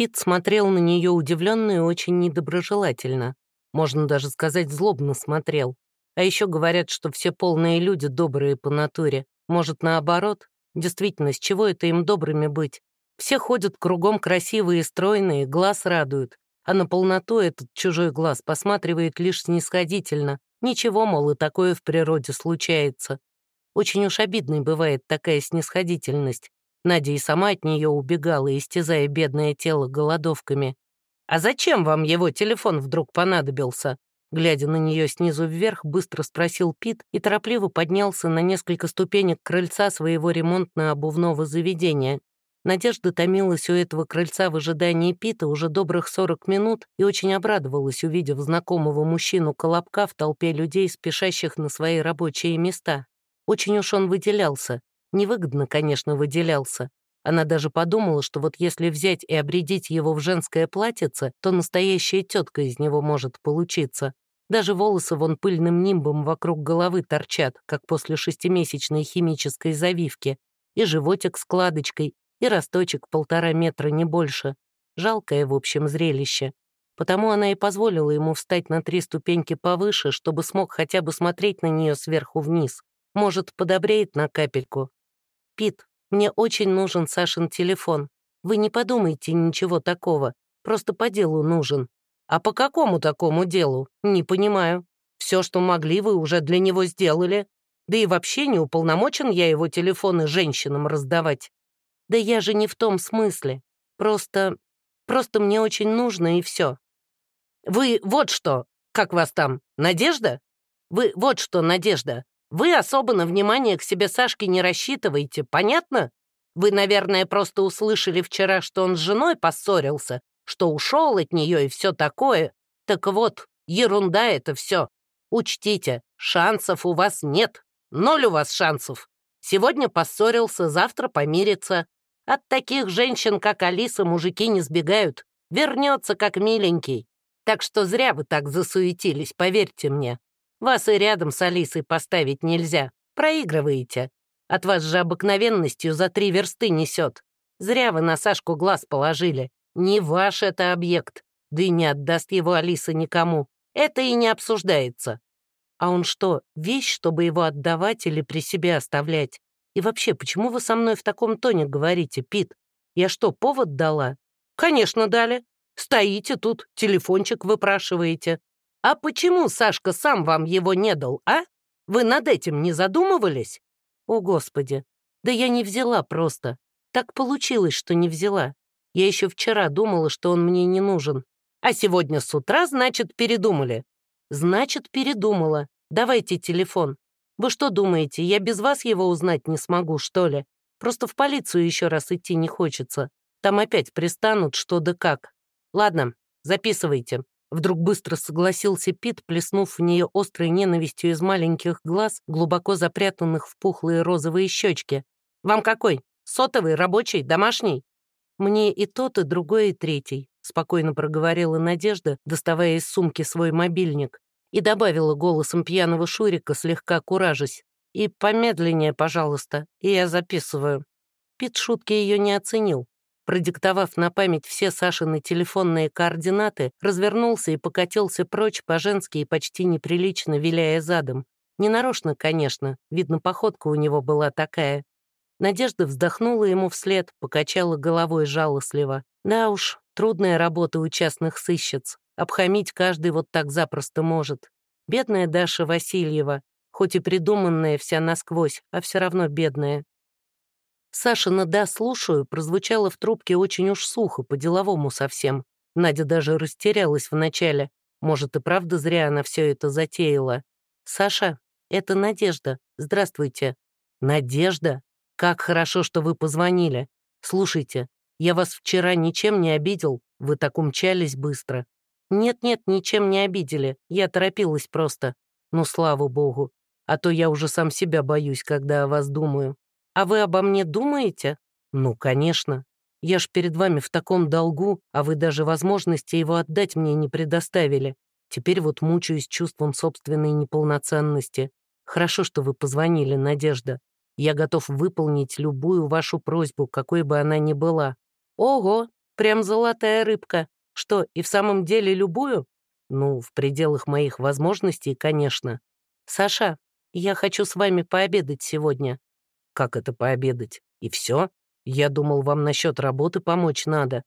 Пит смотрел на нее удивленно и очень недоброжелательно. Можно даже сказать, злобно смотрел. А еще говорят, что все полные люди добрые по натуре. Может, наоборот? Действительно, с чего это им добрыми быть? Все ходят кругом красивые и стройные, глаз радуют. А на полноту этот чужой глаз посматривает лишь снисходительно. Ничего, мол, и такое в природе случается. Очень уж обидной бывает такая снисходительность. Надя и сама от нее убегала, истязая бедное тело голодовками. «А зачем вам его телефон вдруг понадобился?» Глядя на нее снизу вверх, быстро спросил Пит и торопливо поднялся на несколько ступенек крыльца своего ремонтно-обувного заведения. Надежда томилась у этого крыльца в ожидании Пита уже добрых 40 минут и очень обрадовалась, увидев знакомого мужчину Колобка в толпе людей, спешащих на свои рабочие места. Очень уж он выделялся. Невыгодно, конечно, выделялся. Она даже подумала, что вот если взять и обредить его в женское платьице, то настоящая тетка из него может получиться. Даже волосы вон пыльным нимбом вокруг головы торчат, как после шестимесячной химической завивки, и животик складочкой, и росточек полтора метра, не больше. Жалкое, в общем, зрелище. Потому она и позволила ему встать на три ступеньки повыше, чтобы смог хотя бы смотреть на нее сверху вниз. Может, подобреет на капельку. «Пит, мне очень нужен Сашин телефон. Вы не подумайте ничего такого. Просто по делу нужен». «А по какому такому делу? Не понимаю. Все, что могли, вы уже для него сделали. Да и вообще не уполномочен я его телефоны женщинам раздавать». «Да я же не в том смысле. Просто... просто мне очень нужно, и все. «Вы вот что, как вас там, Надежда? Вы вот что, Надежда, вы особо на внимание к себе Сашке не рассчитываете, понятно? Вы, наверное, просто услышали вчера, что он с женой поссорился, что ушел от нее и все такое. Так вот, ерунда это все. Учтите, шансов у вас нет. Ноль у вас шансов. Сегодня поссорился, завтра помирится. От таких женщин, как Алиса, мужики не сбегают. Вернется, как миленький. Так что зря вы так засуетились, поверьте мне. Вас и рядом с Алисой поставить нельзя. Проигрываете. От вас же обыкновенностью за три версты несет. Зря вы на Сашку глаз положили. Не ваш это объект. Да и не отдаст его Алиса никому. Это и не обсуждается. А он что, вещь, чтобы его отдавать или при себе оставлять? И вообще, почему вы со мной в таком тоне говорите, Пит? Я что, повод дала? Конечно, дали. Стоите тут, телефончик выпрашиваете. А почему Сашка сам вам его не дал, а? Вы над этим не задумывались? О, Господи! Да я не взяла просто. Так получилось, что не взяла. Я еще вчера думала, что он мне не нужен. А сегодня с утра, значит, передумали. Значит, передумала. Давайте телефон. Вы что думаете, я без вас его узнать не смогу, что ли? Просто в полицию еще раз идти не хочется. Там опять пристанут что да как. Ладно, записывайте. Вдруг быстро согласился Пит, плеснув в нее острой ненавистью из маленьких глаз, глубоко запрятанных в пухлые розовые щечки. «Вам какой? Сотовый, рабочий, домашний?» «Мне и тот, и другой, и третий», — спокойно проговорила Надежда, доставая из сумки свой мобильник, и добавила голосом пьяного Шурика, слегка куражась. «И помедленнее, пожалуйста, и я записываю». Пит шутки ее не оценил, продиктовав на память все Сашины телефонные координаты, развернулся и покатился прочь по-женски и почти неприлично виляя задом. Ненарочно, конечно, видно, походка у него была такая. Надежда вздохнула ему вслед, покачала головой жалостливо. Да уж, трудная работа у частных сыщиц. Обхамить каждый вот так запросто может. Бедная Даша Васильева, хоть и придуманная вся насквозь, а все равно бедная. Сашина «да, слушаю» прозвучало в трубке очень уж сухо, по-деловому совсем. Надя даже растерялась вначале. Может, и правда зря она все это затеяла. «Саша, это Надежда. Здравствуйте». «Надежда? Как хорошо, что вы позвонили. Слушайте, я вас вчера ничем не обидел, вы так умчались быстро». «Нет-нет, ничем не обидели, я торопилась просто. Ну, слава богу. А то я уже сам себя боюсь, когда о вас думаю. А вы обо мне думаете? Ну, конечно. Я ж перед вами в таком долгу, а вы даже возможности его отдать мне не предоставили. Теперь вот мучаюсь чувством собственной неполноценности. Хорошо, что вы позвонили, Надежда. Я готов выполнить любую вашу просьбу, какой бы она ни была. Ого, прям золотая рыбка. Что, и в самом деле любую? Ну, в пределах моих возможностей, конечно. Саша, я хочу с вами пообедать сегодня. Как это пообедать? И все? Я думал, вам насчет работы помочь надо.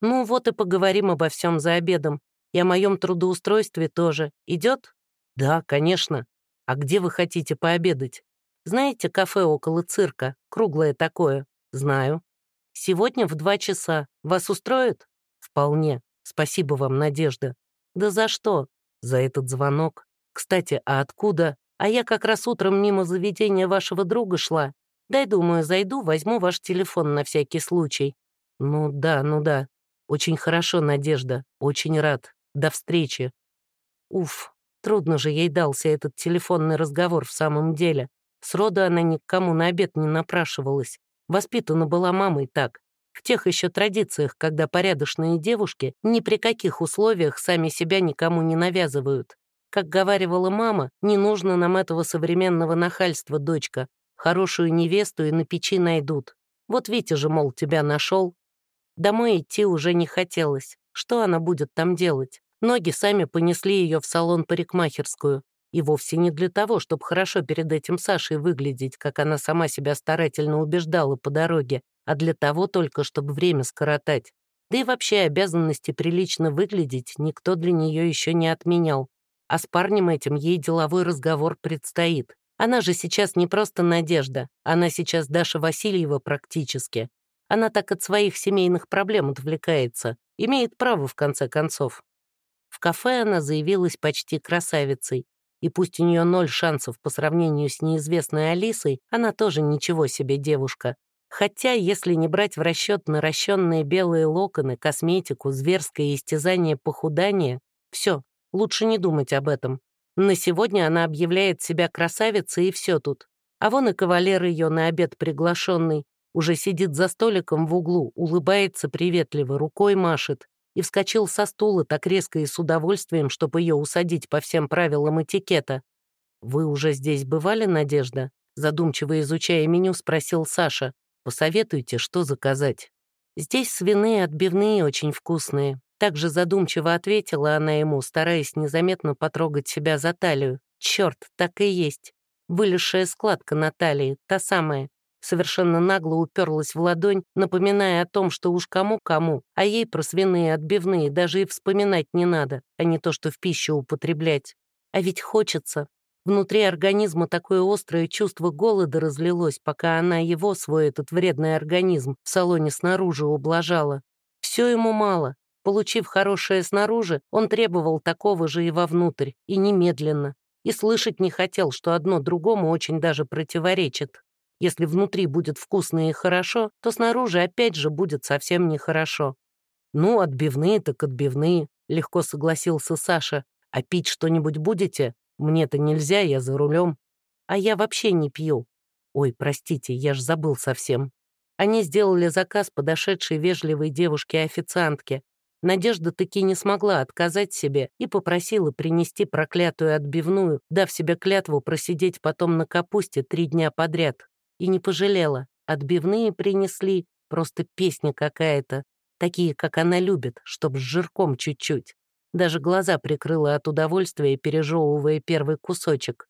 Ну вот и поговорим обо всем за обедом. И о моем трудоустройстве тоже. Идет? Да, конечно. А где вы хотите пообедать? Знаете кафе около цирка? Круглое такое. Знаю. Сегодня в два часа. Вас устроит? Вполне. Спасибо вам, Надежда. Да за что? За этот звонок. Кстати, а откуда? А я как раз утром мимо заведения вашего друга шла. Дай, думаю, зайду, возьму ваш телефон на всякий случай. Ну да, ну да. Очень хорошо, Надежда. Очень рад. До встречи. Уф, трудно же ей дался этот телефонный разговор в самом деле. Сроду она ни к кому на обед не напрашивалась. Воспитана была мамой так. В тех еще традициях, когда порядочные девушки ни при каких условиях сами себя никому не навязывают. Как говаривала мама, не нужно нам этого современного нахальства, дочка. Хорошую невесту и на печи найдут. Вот Витя же, мол, тебя нашел. Домой идти уже не хотелось. Что она будет там делать? Ноги сами понесли ее в салон парикмахерскую. И вовсе не для того, чтобы хорошо перед этим Сашей выглядеть, как она сама себя старательно убеждала по дороге, а для того только, чтобы время скоротать. Да и вообще обязанности прилично выглядеть никто для нее еще не отменял. А с парнем этим ей деловой разговор предстоит. Она же сейчас не просто Надежда, она сейчас Даша Васильева практически. Она так от своих семейных проблем отвлекается, имеет право в конце концов. В кафе она заявилась почти красавицей, и пусть у нее ноль шансов по сравнению с неизвестной Алисой, она тоже ничего себе девушка. Хотя, если не брать в расчет наращенные белые локоны, косметику, зверское истязание похудание, все, лучше не думать об этом. На сегодня она объявляет себя красавицей, и все тут. А вон и кавалер ее на обед приглашенный, уже сидит за столиком в углу, улыбается приветливо, рукой машет, и вскочил со стула так резко и с удовольствием, чтобы ее усадить по всем правилам этикета. «Вы уже здесь бывали, Надежда?» Задумчиво изучая меню, спросил Саша. Посоветуйте, что заказать. Здесь свиные отбивные очень вкусные. Также задумчиво ответила она ему, стараясь незаметно потрогать себя за талию. Черт, так и есть. Вылезшая складка на талии, та самая. Совершенно нагло уперлась в ладонь, напоминая о том, что уж кому-кому, а ей про свиные отбивные даже и вспоминать не надо, а не то, что в пищу употреблять. А ведь хочется, Внутри организма такое острое чувство голода разлилось, пока она его, свой этот вредный организм, в салоне снаружи ублажала. Все ему мало. Получив хорошее снаружи, он требовал такого же и вовнутрь, и немедленно. И слышать не хотел, что одно другому очень даже противоречит. Если внутри будет вкусно и хорошо, то снаружи опять же будет совсем нехорошо. «Ну, отбивные так отбивные», — легко согласился Саша. «А пить что-нибудь будете?» Мне-то нельзя, я за рулем. А я вообще не пью. Ой, простите, я ж забыл совсем. Они сделали заказ подошедшей вежливой девушке-официантке. Надежда таки не смогла отказать себе и попросила принести проклятую отбивную, дав себе клятву просидеть потом на капусте три дня подряд. И не пожалела. Отбивные принесли, просто песня какая-то. Такие, как она любит, чтоб с жирком чуть-чуть. Даже глаза прикрыла от удовольствия, пережевывая первый кусочек.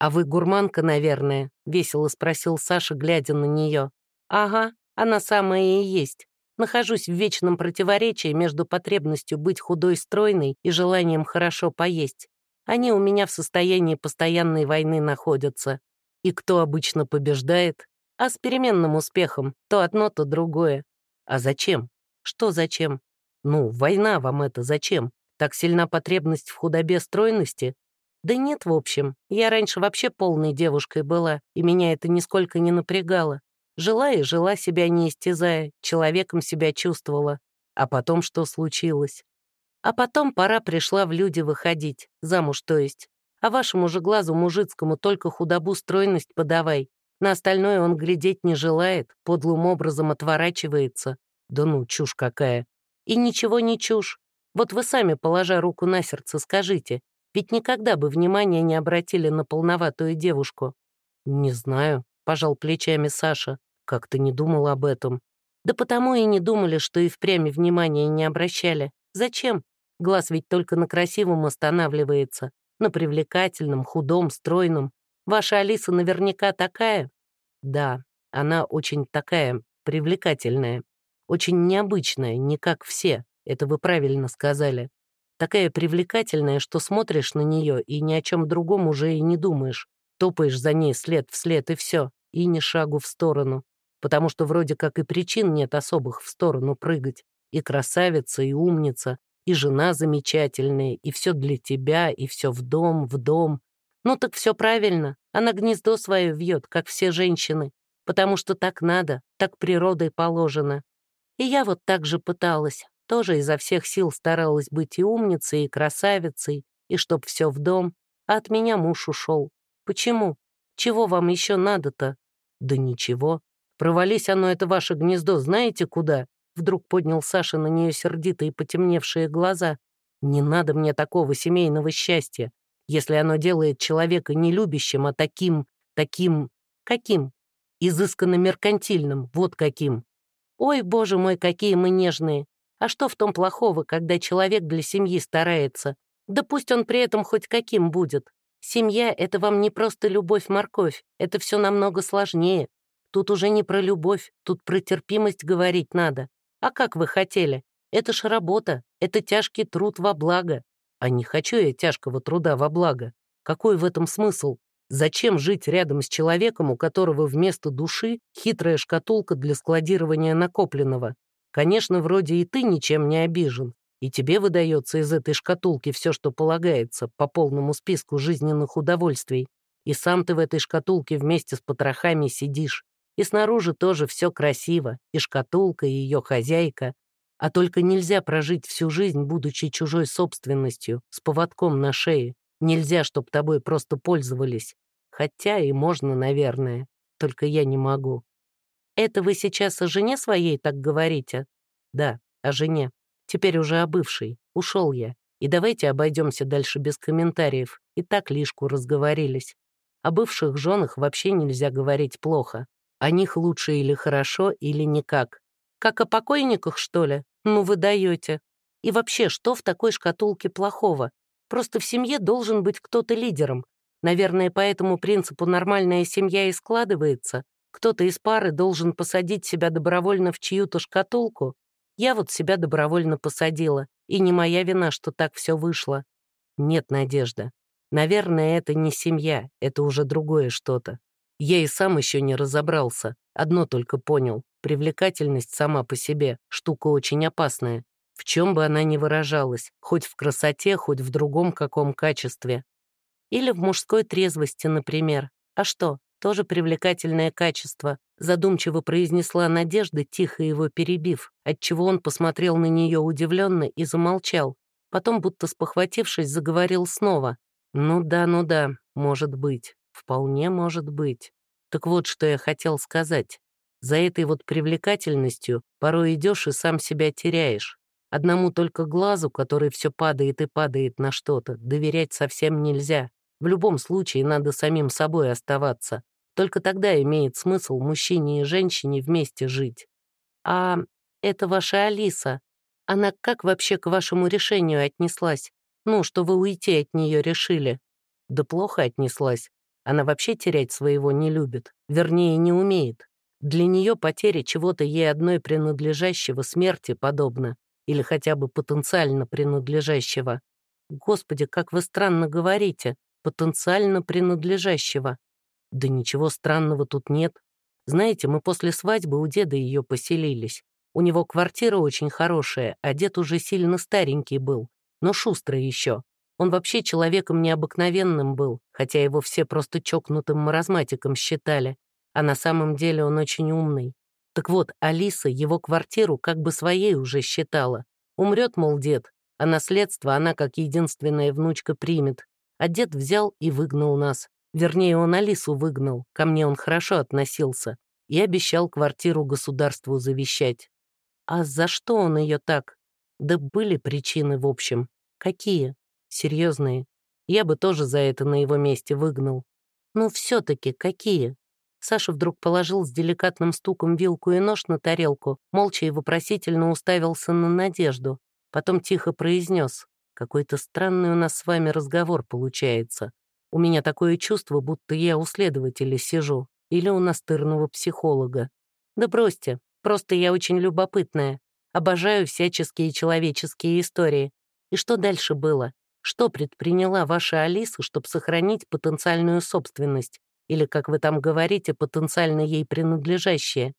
«А вы гурманка, наверное?» — весело спросил Саша, глядя на нее. «Ага, она самая и есть. Нахожусь в вечном противоречии между потребностью быть худой стройной и желанием хорошо поесть. Они у меня в состоянии постоянной войны находятся. И кто обычно побеждает? А с переменным успехом. То одно, то другое. А зачем? Что зачем? Ну, война вам это зачем? Так сильна потребность в худобе стройности? Да нет, в общем. Я раньше вообще полной девушкой была, и меня это нисколько не напрягало. Жила и жила себя не истязая, человеком себя чувствовала. А потом что случилось? А потом пора пришла в люди выходить, замуж то есть. А вашему же глазу мужицкому только худобу стройность подавай. На остальное он глядеть не желает, подлым образом отворачивается. Да ну, чушь какая. И ничего не чушь. Вот вы сами, положа руку на сердце, скажите, ведь никогда бы внимания не обратили на полноватую девушку. «Не знаю», — пожал плечами Саша. «Как-то не думал об этом». Да потому и не думали, что и впрямь внимания не обращали. Зачем? Глаз ведь только на красивом останавливается, на привлекательном, худом, стройном. Ваша Алиса наверняка такая? Да, она очень такая, привлекательная. Очень необычная, не как все, это вы правильно сказали. Такая привлекательная, что смотришь на нее и ни о чем другом уже и не думаешь. Топаешь за ней след в след и все, и ни шагу в сторону. Потому что вроде как и причин нет особых в сторону прыгать. И красавица, и умница, и жена замечательная, и все для тебя, и все в дом, в дом. Ну так все правильно, она гнездо свое вьет, как все женщины, потому что так надо, так природой положено. И я вот так же пыталась, тоже изо всех сил старалась быть и умницей, и красавицей, и чтоб все в дом, а от меня муж ушел. Почему? Чего вам еще надо-то? Да ничего. Провались оно, это ваше гнездо, знаете куда? Вдруг поднял Саша на нее сердитые потемневшие глаза. Не надо мне такого семейного счастья, если оно делает человека не любящим, а таким, таким, каким? Изысканно меркантильным, вот каким. Ой, боже мой, какие мы нежные. А что в том плохого, когда человек для семьи старается? Да пусть он при этом хоть каким будет. Семья — это вам не просто любовь-морковь, это все намного сложнее. Тут уже не про любовь, тут про терпимость говорить надо. А как вы хотели? Это ж работа, это тяжкий труд во благо. А не хочу я тяжкого труда во благо. Какой в этом смысл? Зачем жить рядом с человеком, у которого вместо души хитрая шкатулка для складирования накопленного? Конечно, вроде и ты ничем не обижен, и тебе выдается из этой шкатулки все, что полагается, по полному списку жизненных удовольствий. И сам ты в этой шкатулке вместе с потрохами сидишь. И снаружи тоже все красиво, и шкатулка, и ее хозяйка. А только нельзя прожить всю жизнь, будучи чужой собственностью, с поводком на шее. Нельзя, чтоб тобой просто пользовались. Хотя и можно, наверное, только я не могу. Это вы сейчас о жене своей так говорите? Да, о жене. Теперь уже о бывшей. Ушел я. И давайте обойдемся дальше без комментариев. И так лишку разговорились. О бывших женах вообще нельзя говорить плохо. О них лучше или хорошо, или никак. Как о покойниках, что ли? Ну вы даете. И вообще, что в такой шкатулке плохого? Просто в семье должен быть кто-то лидером. Наверное, по этому принципу нормальная семья и складывается. Кто-то из пары должен посадить себя добровольно в чью-то шкатулку, я вот себя добровольно посадила, и не моя вина, что так все вышло. Нет, Надежда. Наверное, это не семья, это уже другое что-то. Я и сам еще не разобрался, одно только понял. Привлекательность сама по себе — штука очень опасная. В чем бы она ни выражалась, хоть в красоте, хоть в другом каком качестве. Или в мужской трезвости, например. А что, тоже привлекательное качество, задумчиво произнесла Надежда, тихо его перебив, отчего он посмотрел на нее удивленно и замолчал. Потом, будто спохватившись, заговорил снова. «Ну да, ну да, может быть, вполне может быть. Так вот, что я хотел сказать. За этой вот привлекательностью порой идешь и сам себя теряешь. Одному только глазу, который все падает и падает на что-то, доверять совсем нельзя. В любом случае надо самим собой оставаться. Только тогда имеет смысл мужчине и женщине вместе жить. А это ваша Алиса. Она как вообще к вашему решению отнеслась? Ну, что вы уйти от нее решили? Да плохо отнеслась. Она вообще терять своего не любит, вернее, не умеет. Для нее потеря чего-то ей одной принадлежащего смерти подобно, или хотя бы потенциально принадлежащего. Господи, как вы странно говорите, потенциально принадлежащего. Да ничего странного тут нет. Знаете, мы после свадьбы у деда ее поселились. У него квартира очень хорошая, а дед уже сильно старенький был, но шустрый еще. Он вообще человеком необыкновенным был, хотя его все просто чокнутым маразматиком считали. А на самом деле он очень умный. Так вот, Алиса его квартиру как бы своей уже считала. Умрет, мол, дед, а наследство она как единственная внучка примет. А дед взял и выгнал нас. Вернее, он Алису выгнал, ко мне он хорошо относился и обещал квартиру государству завещать. А за что он ее так? Да были причины, в общем. Какие? Серьезные. Я бы тоже за это на его месте выгнал. Ну, все-таки какие? Саша вдруг положил с деликатным стуком вилку и нож на тарелку, молча и вопросительно уставился на Надежду. Потом тихо произнес. «Какой-то странный у нас с вами разговор получается. У меня такое чувство, будто я у следователя сижу или у настырного психолога. Да бросьте, просто я очень любопытная. Обожаю всяческие человеческие истории. И что дальше было? Что предприняла ваша Алиса, чтобы сохранить потенциальную собственность? Или, как вы там говорите, потенциально ей принадлежащее?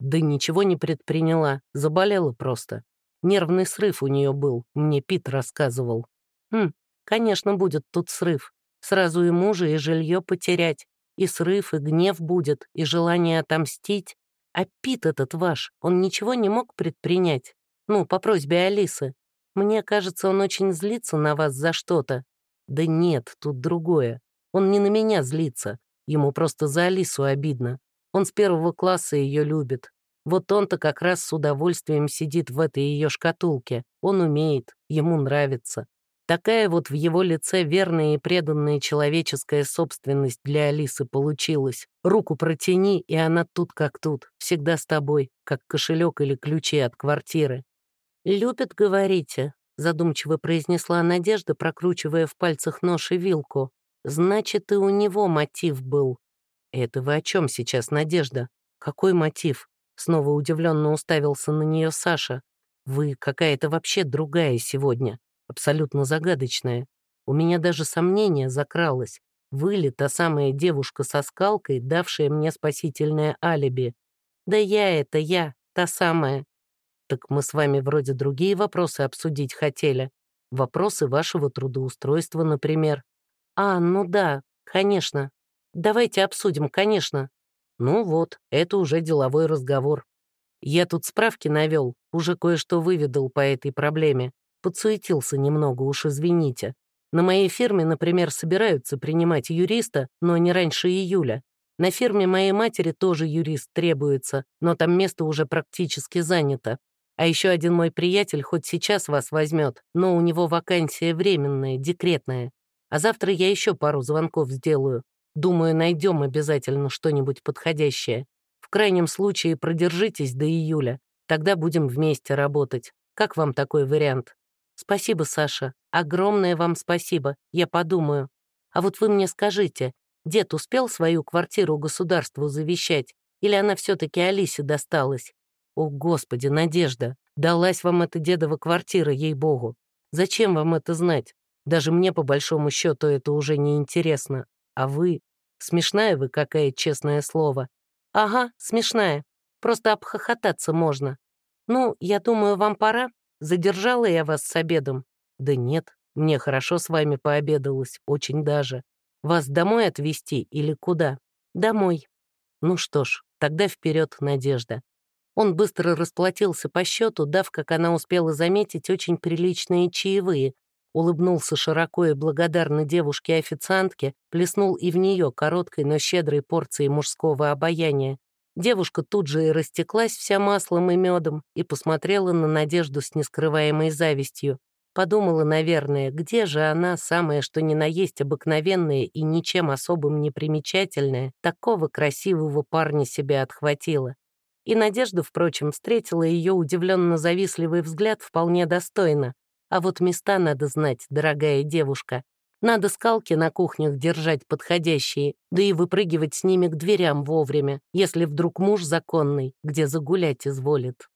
Да ничего не предприняла, заболела просто. Нервный срыв у нее был, мне Пит рассказывал. Хм, конечно, будет тут срыв. Сразу и мужа, и жилье потерять. И срыв, и гнев будет, и желание отомстить. А Пит этот ваш, он ничего не мог предпринять? Ну, по просьбе Алисы. Мне кажется, он очень злится на вас за что-то. Да нет, тут другое. Он не на меня злится. Ему просто за Алису обидно. Он с первого класса ее любит. Вот он-то как раз с удовольствием сидит в этой ее шкатулке. Он умеет, ему нравится. Такая вот в его лице верная и преданная человеческая собственность для Алисы получилась. Руку протяни, и она тут как тут, всегда с тобой, как кошелек или ключи от квартиры. «Любит, говорите?» — задумчиво произнесла Надежда, прокручивая в пальцах нож и вилку. «Значит, и у него мотив был». «Это вы о чем сейчас, Надежда? Какой мотив?» Снова удивленно уставился на нее Саша. «Вы какая-то вообще другая сегодня, абсолютно загадочная. У меня даже сомнение закралось. Вы ли та самая девушка со скалкой, давшая мне спасительное алиби? Да я это я, та самая. Так мы с вами вроде другие вопросы обсудить хотели. Вопросы вашего трудоустройства, например. А, ну да, конечно. Давайте обсудим, конечно. Ну вот, это уже деловой разговор. Я тут справки навел, уже кое-что выведал по этой проблеме. Подсуетился немного, уж извините. На моей фирме, например, собираются принимать юриста, но не раньше июля. На фирме моей матери тоже юрист требуется, но там место уже практически занято. А еще один мой приятель хоть сейчас вас возьмет, но у него вакансия временная, декретная. А завтра я еще пару звонков сделаю. Думаю, найдем обязательно что-нибудь подходящее. В крайнем случае продержитесь до июля. Тогда будем вместе работать. Как вам такой вариант? Спасибо, Саша. Огромное вам спасибо. Я подумаю. А вот вы мне скажите, дед успел свою квартиру государству завещать? Или она все-таки Алисе досталась? О, Господи, Надежда, далась вам эта дедова квартира, ей-богу. Зачем вам это знать? Даже мне, по большому счету, это уже не интересно. А вы? Смешная вы какая, честное слово. Ага, смешная. Просто обхохотаться можно. Ну, я думаю, вам пора. Задержала я вас с обедом? Да нет, мне хорошо с вами пообедалось, очень даже. Вас домой отвезти или куда? Домой. Ну что ж, тогда вперед, Надежда. Он быстро расплатился по счету, дав, как она успела заметить, очень приличные чаевые, улыбнулся широко и благодарно девушке-официантке, плеснул и в нее короткой, но щедрой порцией мужского обаяния. Девушка тут же и растеклась вся маслом и медом и посмотрела на Надежду с нескрываемой завистью. Подумала, наверное, где же она, самое что ни на есть обыкновенная и ничем особым не примечательная, такого красивого парня себя отхватила. И Надежда, впрочем, встретила ее удивленно-завистливый взгляд вполне достойно. А вот места надо знать, дорогая девушка. Надо скалки на кухнях держать подходящие, да и выпрыгивать с ними к дверям вовремя, если вдруг муж законный, где загулять изволит.